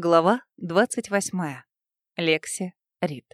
Глава 28. Лекси Рид.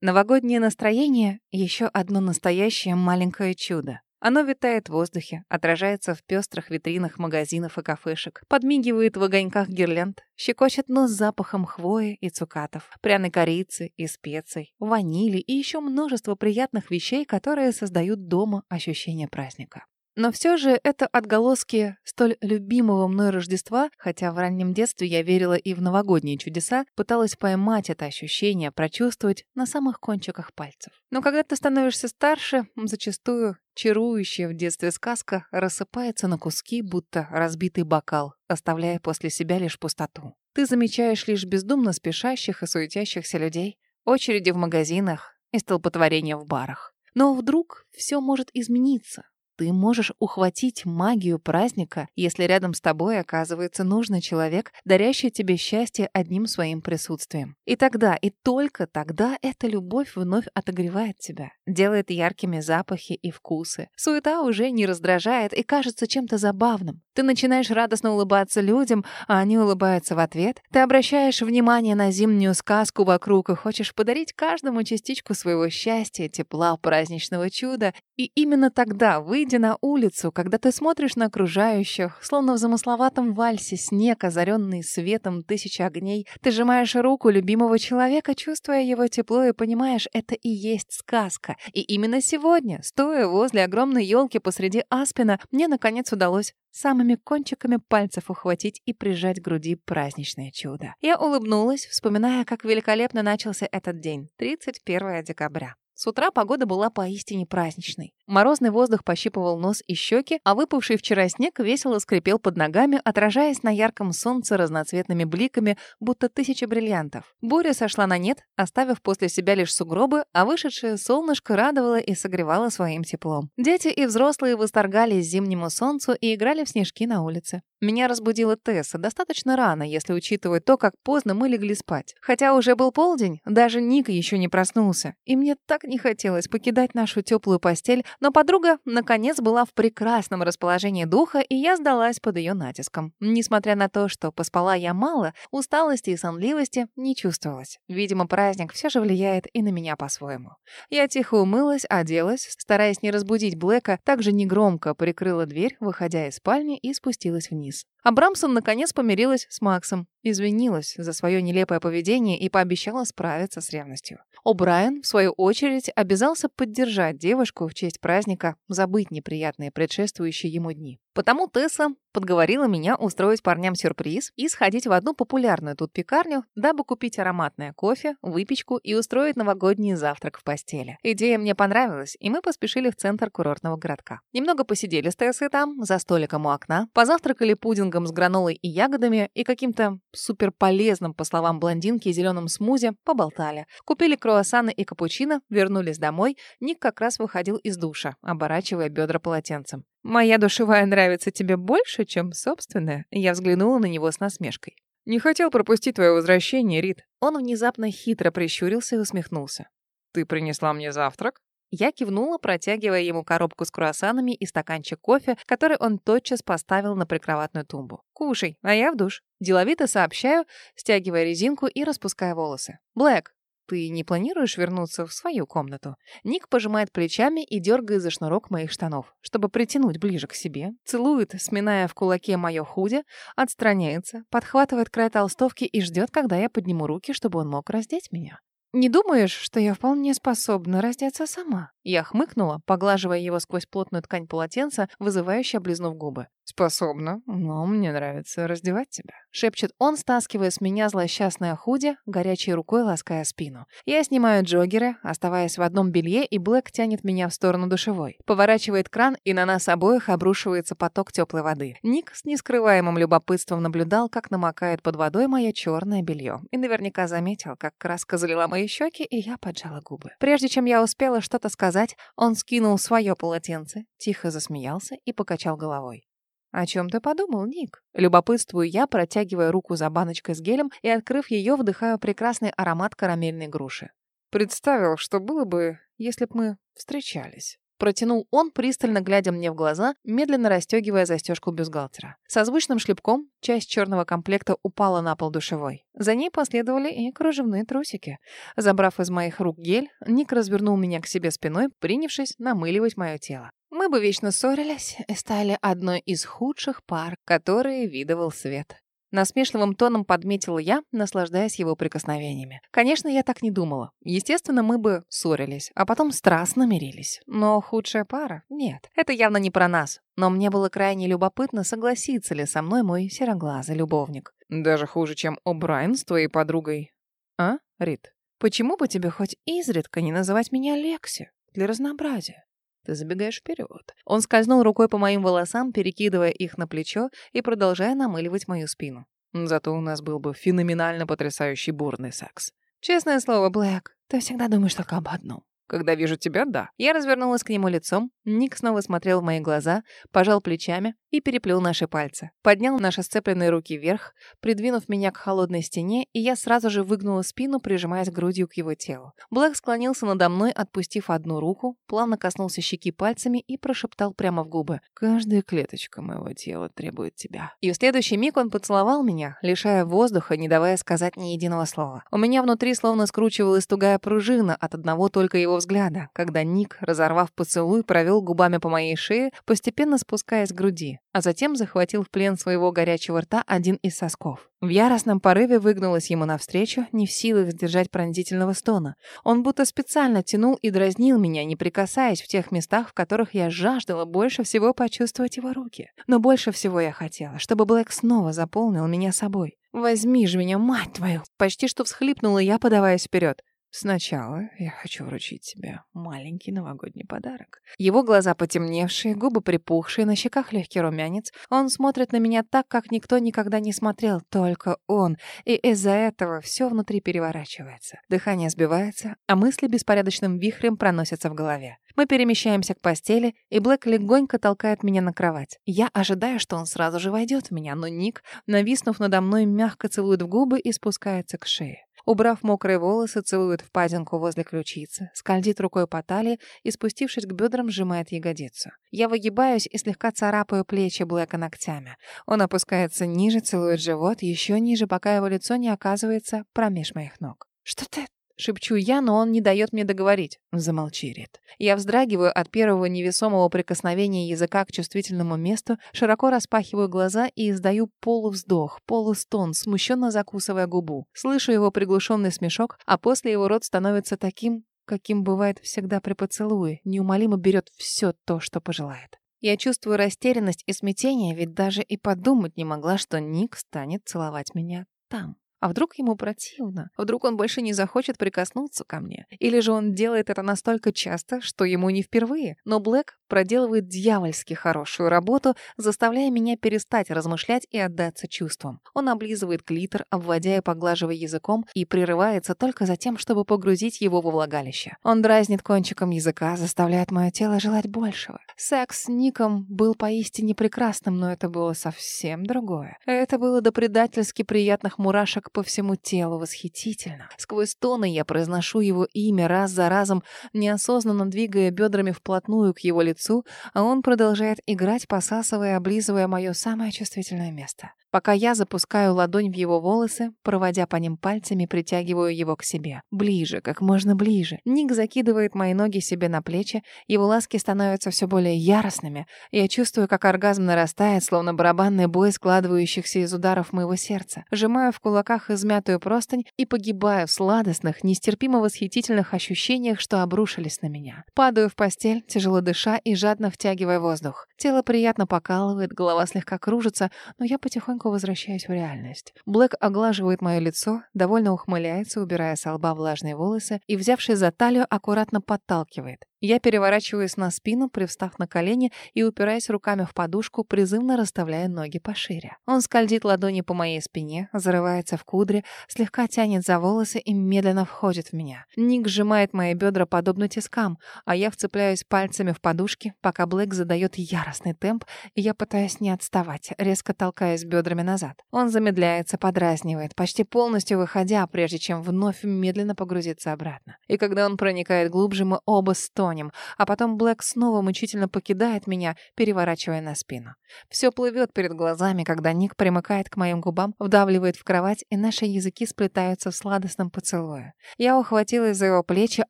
Новогоднее настроение — еще одно настоящее маленькое чудо. Оно витает в воздухе, отражается в пестрых витринах магазинов и кафешек, подмигивает в огоньках гирлянд, щекочет нос запахом хвои и цукатов, пряной корицы и специй, ванили и еще множество приятных вещей, которые создают дома ощущение праздника. Но все же это отголоски столь любимого мной Рождества, хотя в раннем детстве я верила и в новогодние чудеса, пыталась поймать это ощущение, прочувствовать на самых кончиках пальцев. Но когда ты становишься старше, зачастую чарующая в детстве сказка рассыпается на куски, будто разбитый бокал, оставляя после себя лишь пустоту. Ты замечаешь лишь бездумно спешащих и суетящихся людей, очереди в магазинах и столпотворение в барах. Но вдруг все может измениться. Ты можешь ухватить магию праздника, если рядом с тобой оказывается нужный человек, дарящий тебе счастье одним своим присутствием. И тогда, и только тогда эта любовь вновь отогревает тебя, делает яркими запахи и вкусы. Суета уже не раздражает и кажется чем-то забавным. Ты начинаешь радостно улыбаться людям, а они улыбаются в ответ. Ты обращаешь внимание на зимнюю сказку вокруг и хочешь подарить каждому частичку своего счастья, тепла, праздничного чуда. И именно тогда вы Выйдя на улицу, когда ты смотришь на окружающих, словно в замысловатом вальсе снег, озаренный светом тысячи огней, ты сжимаешь руку любимого человека, чувствуя его тепло и понимаешь, это и есть сказка. И именно сегодня, стоя возле огромной елки посреди Аспина, мне наконец удалось самыми кончиками пальцев ухватить и прижать к груди праздничное чудо. Я улыбнулась, вспоминая, как великолепно начался этот день, 31 декабря. С утра погода была поистине праздничной. Морозный воздух пощипывал нос и щеки, а выпавший вчера снег весело скрипел под ногами, отражаясь на ярком солнце разноцветными бликами, будто тысяча бриллиантов. Буря сошла на нет, оставив после себя лишь сугробы, а вышедшее солнышко радовало и согревало своим теплом. Дети и взрослые восторгались зимнему солнцу и играли в снежки на улице. Меня разбудила Тесса достаточно рано, если учитывать то, как поздно мы легли спать. Хотя уже был полдень, даже Ник еще не проснулся. И мне так не хотелось покидать нашу теплую постель, но подруга, наконец, была в прекрасном расположении духа, и я сдалась под ее натиском. Несмотря на то, что поспала я мало, усталости и сонливости не чувствовалось. Видимо, праздник все же влияет и на меня по-своему. Я тихо умылась, оделась, стараясь не разбудить Блэка, также негромко прикрыла дверь, выходя из спальни и спустилась вниз вниз. А Брамсон наконец помирилась с Максом, извинилась за свое нелепое поведение и пообещала справиться с ревностью. О'Брайен, в свою очередь, обязался поддержать девушку в честь праздника, забыть неприятные предшествующие ему дни. Потому Тесса подговорила меня устроить парням сюрприз и сходить в одну популярную тут пекарню, дабы купить ароматное кофе, выпечку и устроить новогодний завтрак в постели. Идея мне понравилась, и мы поспешили в центр курортного городка. Немного посидели с Тессой там, за столиком у окна, позавтракали пудингом с гранолой и ягодами и каким-то суперполезным, по словам блондинки, зеленым смузи, поболтали. Купили круассаны и капучино, вернулись домой. Ник как раз выходил из душа, оборачивая бедра полотенцем. «Моя душевая нравится тебе больше, чем собственная?» Я взглянула на него с насмешкой. «Не хотел пропустить твое возвращение, Рит». Он внезапно хитро прищурился и усмехнулся. «Ты принесла мне завтрак?» Я кивнула, протягивая ему коробку с круассанами и стаканчик кофе, который он тотчас поставил на прикроватную тумбу. «Кушай, а я в душ». Деловито сообщаю, стягивая резинку и распуская волосы. «Блэк, ты не планируешь вернуться в свою комнату? Ник пожимает плечами и дергает за шнурок моих штанов, чтобы притянуть ближе к себе, целует, сминая в кулаке мое худи, отстраняется, подхватывает край толстовки и ждет, когда я подниму руки, чтобы он мог раздеть меня. «Не думаешь, что я вполне способна раздеться сама?» Я хмыкнула, поглаживая его сквозь плотную ткань полотенца, вызывающе облизнув губы. «Способна, но мне нравится раздевать тебя», — шепчет он, стаскивая с меня злосчастное худи, горячей рукой лаская спину. Я снимаю джоггеры, оставаясь в одном белье, и Блэк тянет меня в сторону душевой. Поворачивает кран, и на нас обоих обрушивается поток теплой воды. Ник с нескрываемым любопытством наблюдал, как намокает под водой мое черное белье, и наверняка заметил, как краска залила мои щеки, и я поджала губы. Прежде чем я успела что-то сказать, он скинул свое полотенце, тихо засмеялся и покачал головой. «О чем ты подумал, Ник?» Любопытствую я, протягивая руку за баночкой с гелем и, открыв ее, вдыхаю прекрасный аромат карамельной груши. Представил, что было бы, если б мы встречались. Протянул он, пристально глядя мне в глаза, медленно расстегивая застежку бюстгальтера. Со звучным шлепком часть черного комплекта упала на пол душевой. За ней последовали и кружевные трусики. Забрав из моих рук гель, Ник развернул меня к себе спиной, принявшись намыливать мое тело. Мы бы вечно ссорились и стали одной из худших пар, которые видывал свет. Насмешливым тоном подметила я, наслаждаясь его прикосновениями. Конечно, я так не думала. Естественно, мы бы ссорились, а потом страстно мирились. Но худшая пара? Нет. Это явно не про нас. Но мне было крайне любопытно, согласится ли со мной мой сероглазый любовник. Даже хуже, чем О'Брайен с твоей подругой. А, Рит? Почему бы тебе хоть изредка не называть меня Лекси? Для разнообразия. Ты забегаешь вперед. Он скользнул рукой по моим волосам, перекидывая их на плечо и продолжая намыливать мою спину. Зато у нас был бы феноменально потрясающий бурный секс. Честное слово, Блэк, ты всегда думаешь только об одном. Когда вижу тебя, да. Я развернулась к нему лицом. Ник снова смотрел в мои глаза, пожал плечами и переплел наши пальцы. Поднял наши сцепленные руки вверх, придвинув меня к холодной стене, и я сразу же выгнула спину, прижимаясь грудью к его телу. Блэк склонился надо мной, отпустив одну руку, плавно коснулся щеки пальцами и прошептал прямо в губы. «Каждая клеточка моего тела требует тебя». И в следующий миг он поцеловал меня, лишая воздуха, не давая сказать ни единого слова. У меня внутри словно скручивалась тугая пружина от одного только его взгляда, когда Ник, разорвав поцелуй, провел губами по моей шее, постепенно спускаясь к груди, а затем захватил в плен своего горячего рта один из сосков. В яростном порыве выгнулась ему навстречу, не в силах сдержать пронзительного стона. Он будто специально тянул и дразнил меня, не прикасаясь в тех местах, в которых я жаждала больше всего почувствовать его руки. Но больше всего я хотела, чтобы Блэк снова заполнил меня собой. «Возьми же меня, мать твою!» Почти что всхлипнула я, подаваясь вперед. Сначала я хочу вручить тебе маленький новогодний подарок. Его глаза потемневшие, губы припухшие, на щеках легкий румянец. Он смотрит на меня так, как никто никогда не смотрел, только он. И из-за этого все внутри переворачивается. Дыхание сбивается, а мысли беспорядочным вихрем проносятся в голове. Мы перемещаемся к постели, и Блэк легонько толкает меня на кровать. Я ожидаю, что он сразу же войдет в меня, но Ник, нависнув надо мной, мягко целует в губы и спускается к шее. Убрав мокрые волосы, целует впадинку возле ключицы, скользит рукой по талии и, спустившись к бедрам, сжимает ягодицу. Я выгибаюсь и слегка царапаю плечи Блэка ногтями. Он опускается ниже, целует живот, еще ниже, пока его лицо не оказывается промеж моих ног. «Что ты Шепчу я, но он не дает мне договорить. Замолчи, Рит. Я вздрагиваю от первого невесомого прикосновения языка к чувствительному месту, широко распахиваю глаза и издаю полувздох, полустон, смущенно закусывая губу. Слышу его приглушенный смешок, а после его рот становится таким, каким бывает всегда при поцелуе, неумолимо берет все то, что пожелает. Я чувствую растерянность и смятение, ведь даже и подумать не могла, что Ник станет целовать меня там. А вдруг ему противно? Вдруг он больше не захочет прикоснуться ко мне? Или же он делает это настолько часто, что ему не впервые? Но Блэк проделывает дьявольски хорошую работу, заставляя меня перестать размышлять и отдаться чувствам. Он облизывает клитор, обводя и поглаживая языком, и прерывается только за тем, чтобы погрузить его во влагалище. Он дразнит кончиком языка, заставляет мое тело желать большего. Секс с Ником был поистине прекрасным, но это было совсем другое. Это было до предательски приятных мурашек по всему телу, восхитительно. Сквозь стоны я произношу его имя раз за разом, неосознанно двигая бедрами вплотную к его лицу, лицу, а он продолжает играть, посасывая облизывая мое самое чувствительное место пока я запускаю ладонь в его волосы, проводя по ним пальцами, притягиваю его к себе. Ближе, как можно ближе. Ник закидывает мои ноги себе на плечи, его ласки становятся все более яростными. Я чувствую, как оргазм нарастает, словно барабанный бой складывающихся из ударов моего сердца. Сжимаю в кулаках измятую простынь и погибаю в сладостных, нестерпимо восхитительных ощущениях, что обрушились на меня. Падаю в постель, тяжело дыша и жадно втягивая воздух. Тело приятно покалывает, голова слегка кружится, но я потихоньку возвращаюсь в реальность. Блэк оглаживает мое лицо, довольно ухмыляется, убирая с лба влажные волосы и, взявшись за талию, аккуратно подталкивает. Я переворачиваюсь на спину, привстав на колени и упираясь руками в подушку, призывно расставляя ноги пошире. Он скользит ладони по моей спине, зарывается в кудри, слегка тянет за волосы и медленно входит в меня. Ник сжимает мои бедра подобно тискам, а я вцепляюсь пальцами в подушки, пока Блэк задает яростный темп, и я пытаюсь не отставать, резко толкаясь бедрами назад. Он замедляется, подразнивает, почти полностью выходя, прежде чем вновь медленно погрузиться обратно. И когда он проникает глубже, мы оба стонем, камнем, а потом Блэк снова мучительно покидает меня, переворачивая на спину. Все плывет перед глазами, когда Ник примыкает к моим губам, вдавливает в кровать, и наши языки сплетаются в сладостном поцелуе. Я ухватилась за его плечи,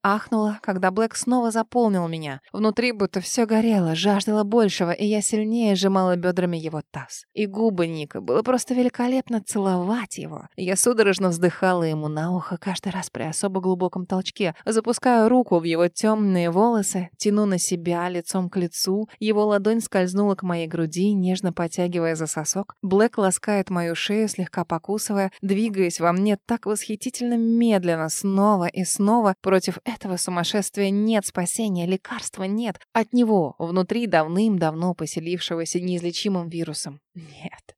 ахнула, когда Блэк снова заполнил меня. Внутри будто все горело, жаждало большего, и я сильнее сжимала бедрами его таз. И губы Ника. Было просто великолепно целовать его. Я судорожно вздыхала ему на ухо каждый раз при особо глубоком толчке, запускаю руку в его темные волосы, тяну на себя лицом к лицу, его ладонь скользнула к моей груди, нежно потягивая за сосок. Блэк ласкает мою шею, слегка покусывая, двигаясь во мне так восхитительно медленно, снова и снова. Против этого сумасшествия нет спасения, лекарства нет. От него, внутри давным-давно поселившегося неизлечимым вирусом. Нет.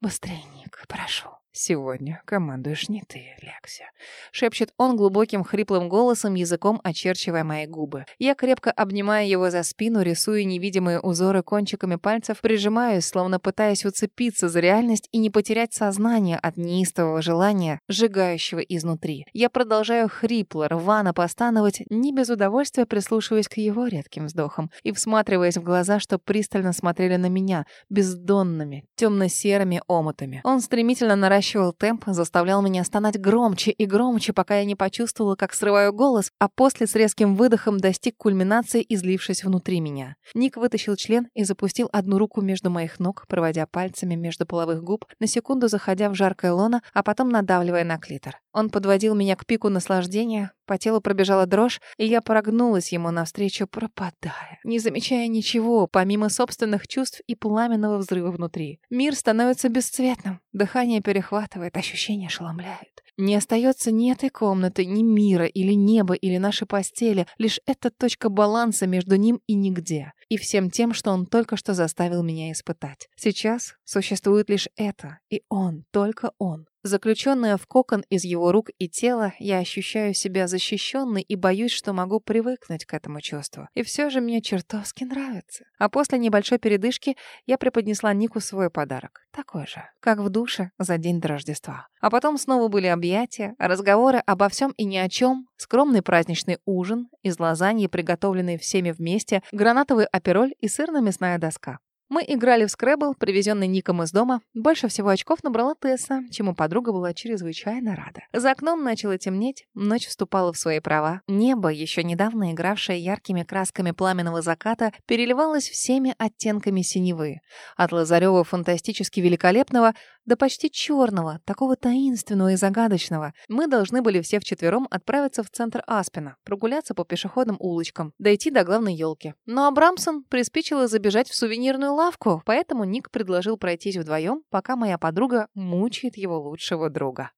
Быстрее, Ник, прошу. «Сегодня командуешь не ты, Лексия», — шепчет он глубоким хриплым голосом, языком очерчивая мои губы. Я крепко обнимаю его за спину, рисуя невидимые узоры кончиками пальцев, прижимаюсь, словно пытаясь уцепиться за реальность и не потерять сознание от неистового желания, сжигающего изнутри. Я продолжаю хрипло, рвано постановать, не без удовольствия прислушиваясь к его редким вздохам и всматриваясь в глаза, что пристально смотрели на меня, бездонными, темно-серыми омутами. Он стремительно наращивает наращивал темп, заставлял меня стонать громче и громче, пока я не почувствовала, как срываю голос, а после с резким выдохом достиг кульминации, излившись внутри меня. Ник вытащил член и запустил одну руку между моих ног, проводя пальцами между половых губ, на секунду заходя в жаркое лоно, а потом надавливая на клитор. Он подводил меня к пику наслаждения, по телу пробежала дрожь, и я прогнулась ему навстречу, пропадая, не замечая ничего, помимо собственных чувств и пламенного взрыва внутри. Мир становится бесцветным, дыхание перехватывает, ощущения ошеломляют. Не остается ни этой комнаты, ни мира, или неба, или нашей постели, лишь эта точка баланса между ним и нигде, и всем тем, что он только что заставил меня испытать. Сейчас существует лишь это, и он, только он. Заключенная в кокон из его рук и тела, я ощущаю себя защищенной и боюсь, что могу привыкнуть к этому чувству. И все же мне чертовски нравится. А после небольшой передышки я преподнесла Нику свой подарок. Такой же, как в душе за день до Рождества. А потом снова были объятия, разговоры обо всем и ни о чем, скромный праздничный ужин из лазаньи, приготовленной всеми вместе, гранатовый апероль и сырно-мясная доска. Мы играли в скребл, привезенный Ником из дома. Больше всего очков набрала Тесса, чему подруга была чрезвычайно рада. За окном начало темнеть, ночь вступала в свои права. Небо, еще недавно игравшее яркими красками пламенного заката, переливалось всеми оттенками синевы. От Лазарева фантастически великолепного до почти черного, такого таинственного и загадочного. Мы должны были все вчетвером отправиться в центр Аспина, прогуляться по пешеходным улочкам, дойти до главной елки. Но Абрамсон приспичило забежать в сувенирную лавку, поэтому Ник предложил пройтись вдвоем, пока моя подруга мучает его лучшего друга.